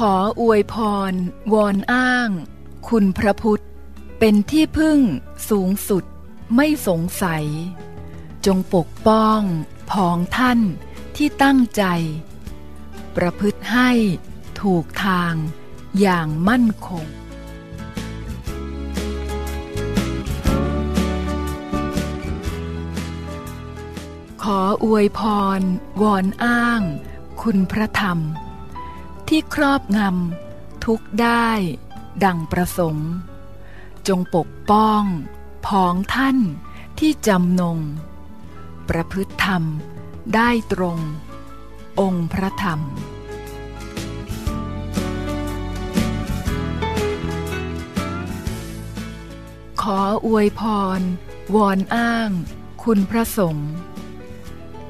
ขออวยพร วอนอ้าง คุณพระพุทธ เป็นที่พึ่งสูงสุดไม่สงสัย จงปกป้องพองท่านที่ตั้งใจ ประพฤติให้ถูกทางอย่างมั่นคง ขออวยพร วอนอ้าง คุณพระธรรม ที่ครอบงำทุกได้ดังประสงค์ จงปกป้องพองท่านที่จำนง ประพฤติธรรมได้ตรง องค์พระธรรม ขออวยพร วอนอ้าง คุณพระสงฆ์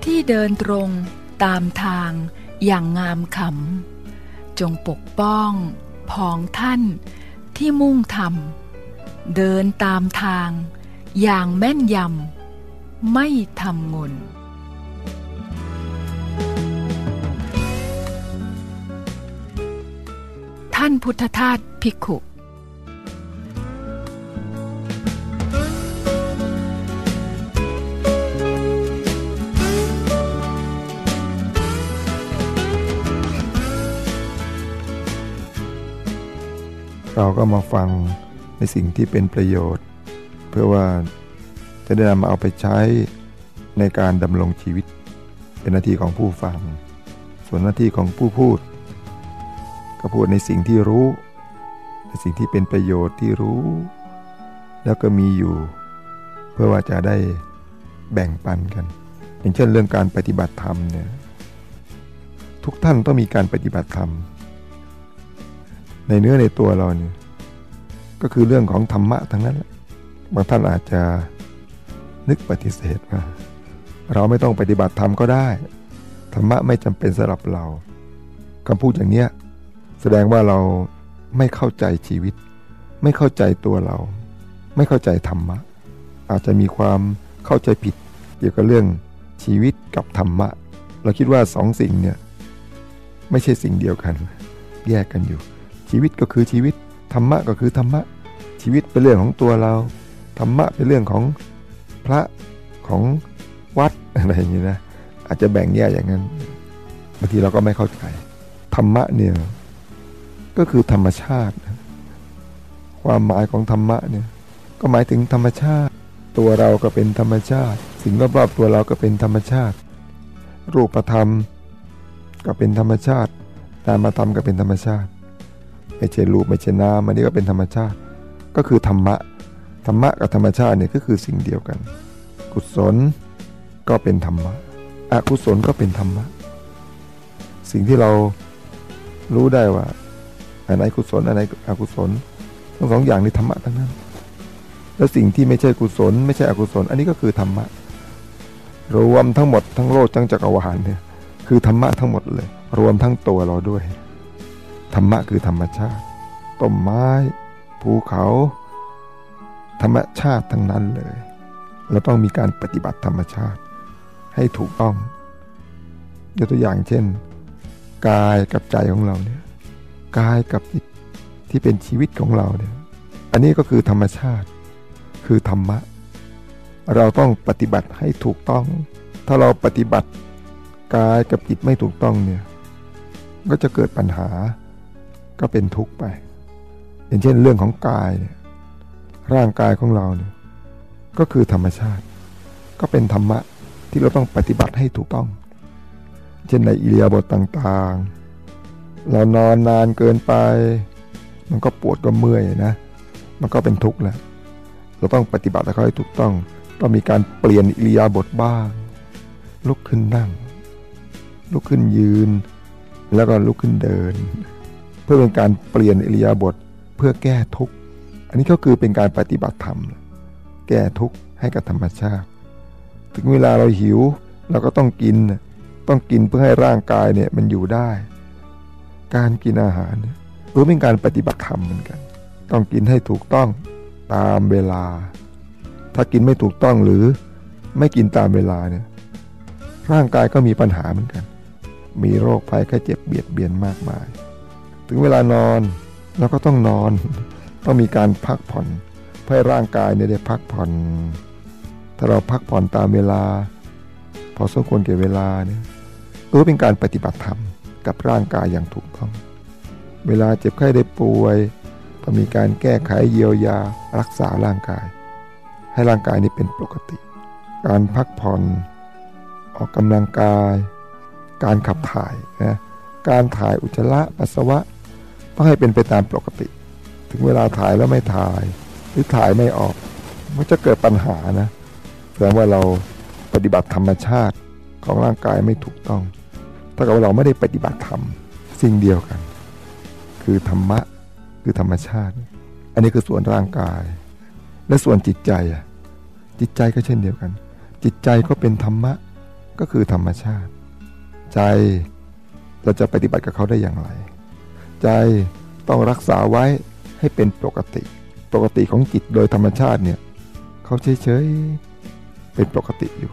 ที่เดินตรงตามทางอย่างงามขำ จงปกป้องผองท่านที่มุ่งทำเดินตามทาง อย่างแม่นยำ ไม่ทำงนท่านพุทธทาสภิกขุ เราก็มาฟังในสิ่งที่เป็นประโยชน์ เพื่อว่าจะได้นำมาเอาไปใช้ในการดำรงชีวิต เป็นหน้าที่ของผู้ฟัง ส่วนหน้าที่ของผู้พูด ก็พูดในสิ่งที่รู้ ในสิ่งที่เป็นประโยชน์ที่รู้ แล้วก็มีอยู่ เพื่อว่าจะได้แบ่งปันกัน อย่างเช่นเรื่องการปฏิบัติธรรมเนี่ยทุกท่านต้องมีการปฏิบัติธรรม ในเนื้อในตัวเราเนี่ยก็คือเรื่องของธรรมะทั้งนั้นบางท่านอาจจะนึกปฏิเสธว่า เราไม่ต้องปฏิบัติธรรมก็ได้ ธรรมะไม่จำเป็นสำหรับเราคำพูดอย่างเนี้ยแสดงว่าเราไม่เข้าใจชีวิต ไม่เข้าใจตัวเรา ไม่เข้าใจธรรมะ อาจจะมีความเข้าใจผิด เกี่ยวกับเรื่องชีวิตกับธรรมะ เราคิดว่าสองสิ่งเนี่ยไม่ใช่สิ่งเดียวกัน แยกกันอยู่ ชีวิตก็คือชีวิต ธรรมะก็คือธรรมะ ชีวิตเป็นเรื่องของตัวเรา ธรรมะเป็นเรื่องของพระของวัดอะไรอย่างนี้นะอาจจะแบ่งแยกอย่างนั้นบางทีเราก็ไม่เข้าใจธรรมะเนี่ยก็คือธรรมชาติ ความหมายของธรรมะเนี่ยก็หมายถึงธรรมชาติ ตัวเราก็เป็นธรรมชาติ สิ่งรอบๆตัวเราก็เป็นธรรมชาติ รูปธรรม ก็เป็นธรรมชาตินามธรรมก็เป็นธรรมชาติ ไม่ใช่รูปไม่ใช่นามอันนี้ก็เป็นธรรมชาติ ก็คือธรรมะธรรมะกับธรรมชาติเนี่ยก็คือสิ่งเดียวกัน กุศลก็เป็นธรรมะอกุศลก็เป็นธรรมะ สิ่งที่เรารู้ได้ว่าอันไหนกุศลอันไหนอกุศลทั้งสองอย่างนี้ธรรมะทั้งนั้น แล้วสิ่งที่ไม่ใช่กุศล ไม่ใช่อกุศล อันนี้ก็คือธรรมะ รวมทั้งหมดทั้งโลกทั้งจักรวาลเนี่ยคือธรรมะทั้งหมดเลย รวมทั้งตัวเราด้วย ธรรมะคือธรรมชาติ ต้นไม้ ภูเขา ธรรมชาติทั้งนั้นเลย เราต้องมีการปฏิบัติธรรมชาติ ให้ถูกต้องยกตัวอย่างเช่น กายกับใจของเราเนี่ยกายกับจิตที่เป็นชีวิตของเราเนี่ยอันนี้ก็คือธรรมชาติ คือธรรมะ เราต้องปฏิบัติให้ถูกต้อง ถ้าเราปฏิบัติกายกับจิตไม่ถูกต้องเนี่ยก็จะเกิดปัญหา ก็เป็นทุกข์ไป อย่างเช่นเรื่องของกายเนี่ยร่างกายของเราเนี่ยก็คือธรรมชาติ ก็เป็นธรรมะที่เราต้องปฏิบัติให้ถูกต้อง เช่นในอิเลียบทต่างๆ เรานอนนานเกินไป มันก็ปวดก็เมื่อยนะ มันก็เป็นทุกข์แหละเราต้องปฏิบัติให้ถูกต้อง ต้องมีการเปลี่ยนอิเลียบทบ้าง ลุกขึ้นนั่ง ลุกขึ้นยืน แล้วก็ลุกขึ้นเดิน เพื่อเป็นการเปลี่ยนอิเลียบทเพื่อแก้ทุกข์อันนี้ก็คือเป็นการปฏิบัติธรรม แก้ทุกข์ให้กับธรรมชาติ ถึงเวลาเราหิวเราก็ต้องกิน ต้องกินเพื่อให้ร่างกายเนี่ยมันอยู่ได้ การกินอาหารก็เป็นการปฏิบัติธรรมเหมือนกัน ต้องกินให้ถูกต้องตามเวลา ถ้ากินไม่ถูกต้องหรือไม่กินตามเวลาเนี่ยร่างกายก็มีปัญหาเหมือนกัน มีโรคภัยไข้เจ็บเบียดเบียนมากมาย ถึงเวลานอนเราก็ต้องนอน ต้องมีการพักผ่อนเพื่อให้ร่างกายเนี่ยได้พักผ่อน ถ้าเราพักผ่อนตามเวลา พอสมควรเก็บเวลาเนี่ยก็เป็นการปฏิบัติธรรมกับร่างกายอย่างถูกต้อง เวลาเจ็บไข้ได้ป่วยก็มีการแก้ไขเยียวยารักษาร่างกาย ให้ร่างกายนี้เป็นปกติ การพักผ่อน ออกกำลังกาย การขับถ่ายนะการถ่ายอุจจาระปัสสาวะ ต้องให้เป็นไปตามปกติ ถึงเวลาถ่ายแล้วไม่ถ่าย หรือถ่ายไม่ออก มันจะเกิดปัญหานะแสดงว่าเราปฏิบัติธรรมชาติของร่างกายไม่ถูกต้องถ้าเกิดเราไม่ได้ปฏิบัติธรรมสิ่งเดียวกัน คือธรรมะคือธรรมชาติ อันนี้คือส่วนร่างกาย และส่วนจิตใจอะจิตใจก็เช่นเดียวกัน จิตใจก็เป็นธรรมะก็คือธรรมชาติ ใจเราจะปฏิบัติกับเขาได้อย่างไร ใจต้องรักษาไว้ให้เป็นปกติ ปกติของจิตโดยธรรมชาติเนี่ยเขาเฉยๆเป็นปกติอยู่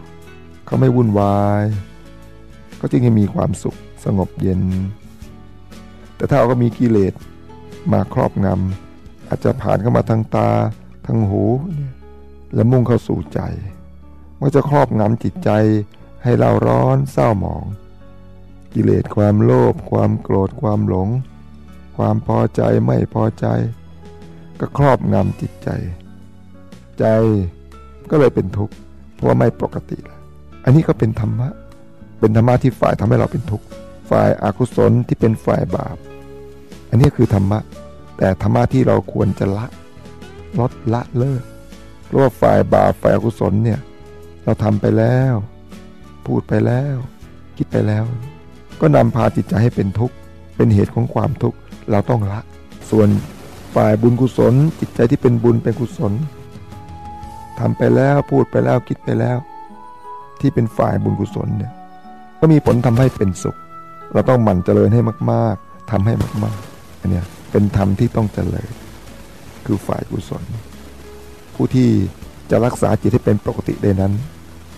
เขาไม่วุ่นวายก็จึงจะมีความสุขสงบเย็น แต่ถ้าเราก็มีกิเลสมาครอบงำอาจจะผ่านเข้ามาทางตาทางหูแล้วมุ่งเข้าสู่ใจมันจะครอบงำจิตใจให้เราร้อนเศร้าหมอง กิเลสความโลภความโกรธความหลง ความพอใจไม่พอใจ ก็ครอบงำจิตใจ ใจก็เลยเป็นทุกข์เพราะไม่ปกติแล้วอันนี้ก็เป็นธรรมะ เป็นธรรมะที่ฝ่ายทำให้เราเป็นทุกข์ฝ่ายอากุศลที่เป็นฝ่ายบาป อันนี้คือธรรมะ แต่ธรรมะที่เราควรจะละลดละเลิกเพราะว่าฝ่ายบาปฝ่ายอกุศลเนี่ยเราทำไปแล้ว พูดไปแล้ว คิดไปแล้ว ก็นำพาจิตใจให้เป็นทุกข์เป็นเหตุของความทุกข์ เราต้องละ ส่วนฝ่ายบุญกุศล จิตใจที่เป็นบุญเป็นกุศลทำไปแล้วพูดไปแล้วคิดไปแล้ว ที่เป็นฝ่ายบุญกุศลเนี่ยก็มีผลทำให้เป็นสุข เราต้องหมั่นเจริญให้มาก ๆทำให้มากๆอันนี้เป็นธรรมที่ต้องเจริญ คือฝ่ายกุศล ผู้ที่จะรักษาจิตให้เป็นปกติได้นั้น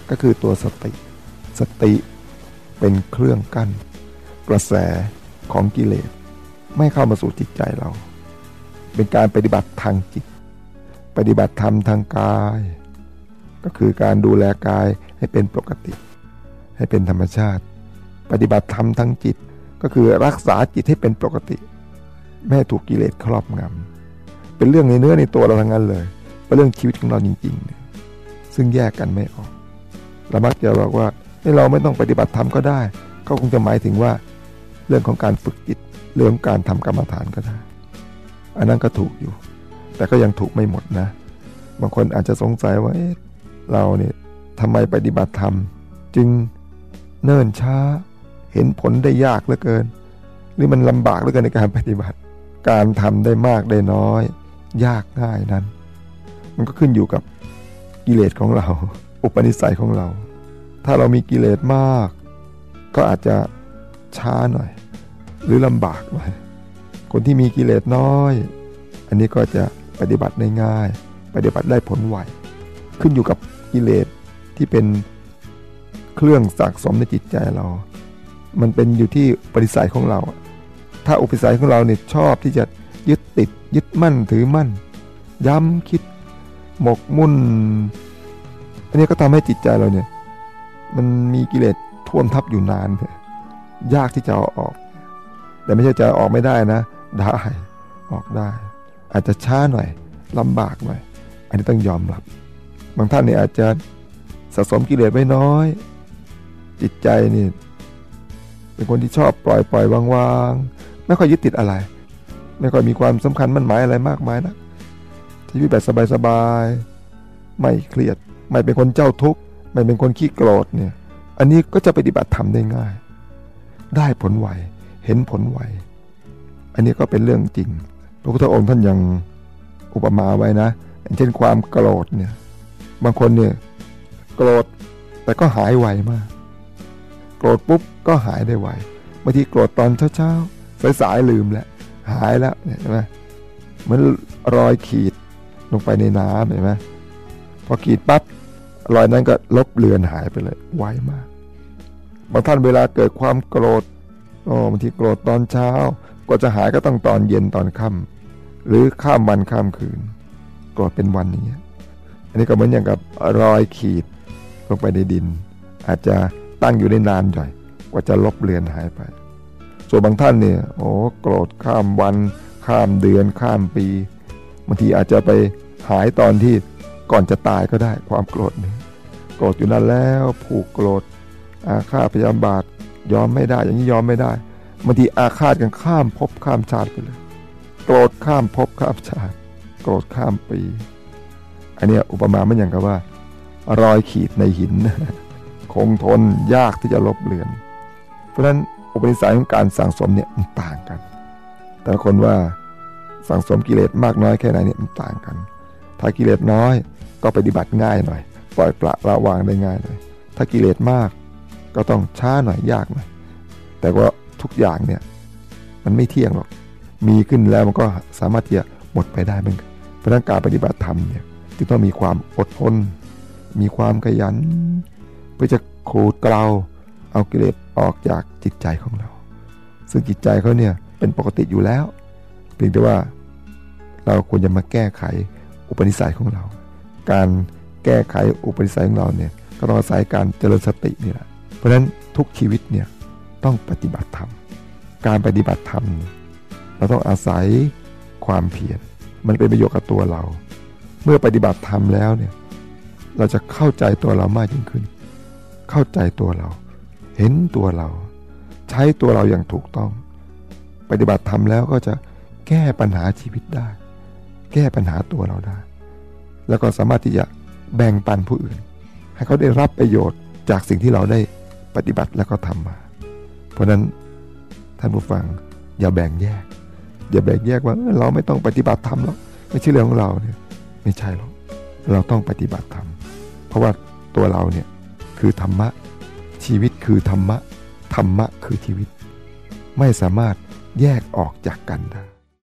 ก็คือตัวสติ สติเป็นเครื่องกั้น กระแสของกิเลส ไม่เข้ามาสู่จิตใจเรา เป็นการปฏิบัติทางจิต ปฏิบัติธรรมทางกาย ก็คือการดูแลกายให้เป็นปกติ ให้เป็นธรรมชาติ ปฏิบัติธรรมทางจิต ก็คือรักษาจิตให้เป็นปกติ ไม่ให้ถูกกิเลสครอบงำเป็นเรื่องในเนื้อในตัวเราทั้งนั้นเลยเป็นเรื่องชีวิตของเราจริงๆซึ่งแยกกันไม่ออกเรามักจะบอกว่าให้เราไม่ต้องปฏิบัติธรรมก็ได้เขาคงจะหมายถึงว่าเรื่องของการฝึกจิต เรื่องการทำกรรมฐานก็ได้ อันนั้นก็ถูกอยู่ แต่ก็ยังถูกไม่หมดนะ บางคนอาจจะสงสัยว่าเเราเนี่ยทำไมปฏิบัติธรรม จึงเนิ่นช้า เห็นผลได้ยากเหลือเกิน หรือมันลำบากเหลือเกินในการปฏิบัติ การทำได้มากได้น้อย ยากง่ายนั้น มันก็ขึ้นอยู่กับกิเลสของเรา อุปนิสัยของเรา ถ้าเรามีกิเลสมาก ก็อาจจะช้าหน่อย หรือลำบากหน่อยคนที่มีกิเลสน้อย อันนี้ก็จะปฏิบัติได้ง่าย ปฏิบัติได้ผลไวขึ้นอยู่กับกิเลสที่เป็นเครื่องสะสมในจิตใจเรา มันเป็นอยู่ที่ปริสัยของเรา ถ้าอุปิสัยของเราเนี่ยชอบที่จะยึดติดยึดมั่นถือมั่น ย้ำคิดหมกมุ่น อันนี้ก็ทำให้จิตใจเราเนี่ย มันมีกิเลสท่วมทับอยู่นานเลยยากที่จะเอาออก แต่ไม่ใช่จะออกไม่ได้นะ ได้ออกได้ อาจจะช้าหน่อยลำบากหน่อย อันนี้ต้องยอมรับ บางท่านเนี่ยอาจจะสะสมกิเลสไว้น้อย จิตใจนี่เป็นคนที่ชอบปล่อยปล่อยวางวางไม่ค่อยยึดติดอะไร ไม่ค่อยมีความสำคัญมั่นหมายอะไรมากมายนะชีวิตแบบสบายๆไม่เครียด ไม่เป็นคนเจ้าทุกข์ไม่เป็นคนขี้โกรธเนี่ย อันนี้ก็จะปฏิบัติธรรมได้ง่าย ได้ผลไว เห็นผลไว อันนี้ก็เป็นเรื่องจริง พระพุทธองค์ท่านยังอุปมาไว้นะ เช่นความโกรธเนี่ย บางคนเนี่ยโกรธแต่ก็หายไวมาก โกรธปุ๊บก็หายได้ไวบางทีโกรธตอนเช้าๆสายๆลืมแล้วหายแล้วเนี่ยใช่ไหมเหมือนรอยขีดลงไปในน้ำเห็นไหมพอขีดปั๊บรอยนั้นก็ลบเลือนหายไปเลยไวมากบางท่านเวลาเกิดความโกรธ โอ้บางทีโกรธตอนเช้า ก็จะหายก็ต้องตอนเย็นตอนค่ำหรือข้ามวันข้ามคืนโกรธเป็นวันอย่างเงี้ยอันนี้ก็เหมือนอย่างกับรอยขีดลงไปในดิน อาจจะตั้งอยู่ได้นานหน่อยกว่าจะลบเลือนหายไป ส่วนบางท่านเนี่ยโอ้โกรธข้ามวัน ข้ามเดือนข้ามปีบางทีอาจจะไปหายตอนที่ก่อนจะตายก็ได้ความโกรธนี่โกรธอยู่นั่นแล้วผูกโกรธอาฆาตพยาบาท ยอมไม่ได้ อย่างนี้ยอมไม่ได้บางทีอาฆาตกันข้ามภพข้ามชาติไปเลย โกรธข้ามภพข้ามชาติ โกรธข้ามปี อันนี้อุปมาไม่อย่างกับว่า รอยขีดในหิน คงทนยากที่จะลบเลือน เพราะฉะนั้นอุปนิสัยของการสั่งสมเนี่ยมันต่างกัน แต่ละคนว่าสั่งสมกิเลสมากน้อยแค่ไหนเนี่ยมันต่างกัน ถ้ากิเลสน้อยก็ปฏิบัติง่ายหน่อย ปล่อยปละละวางได้ง่ายหน่อย ถ้ากิเลสมาก ก็ต้องช้าหน่อยยากหน่อยแต่ว่าทุกอย่างเนี่ยมันไม่เที่ยงหรอกมีขึ้นแล้วมันก็สามารถที่จะหมดไปได้เหมือนกันเพราะนั้นการปฏิบัติธรรมเนี่ยจึงต้องมีความอดทน มีความขยัน เพื่อจะขูดเกลาเอากิเลสออกจากจิตใจของเรา ซึ่งจิตใจเขาเนี่ยเป็นปกติอยู่แล้ว เพียงแต่ว่าเราควรจะมาแก้ไขอุปนิสัยของเรา การแก้ไขอุปนิสัยของเราเนี่ยก็ต้องอาศัยการเจริญสตินี่แหละ ราะฉะนั้นทุกชีวิตเนี่ยต้องปฏิบัติธรรม การปฏิบัติธรรม เราต้องอาศัยความเพียร มันเป็นประโยชน์กับตัวเรา เมื่อปฏิบัติธรรมแล้วเนี่ยเราจะเข้าใจตัวเรามากยิ่งขึ้น เข้าใจตัวเรา เห็นตัวเรา ใช้ตัวเราอย่างถูกต้อง ปฏิบัติธรรมแล้วก็จะแก้ปัญหาชีวิตได้ แก้ปัญหาตัวเราได้ แล้วก็สามารถที่จะแบ่งปันผู้อื่น ให้เขาได้รับประโยชน์จากสิ่งที่เราได้ ปฏิบัติแล้วก็ทำมา เพราะนั้นท่านผู้ฟังอย่าแบ่งแยก อย่าแบ่งแยกว่าเราไม่ต้องปฏิบัติธรรมหรอกไม่ใช่เรื่องของเราเนี่ยไม่ใช่หรอกเราต้องปฏิบัติธรรมเพราะว่าตัวเราเนี่ยคือธรรมะชีวิตคือธรรมะธรรมะคือชีวิต ไม่สามารถแยกออกจากกันได้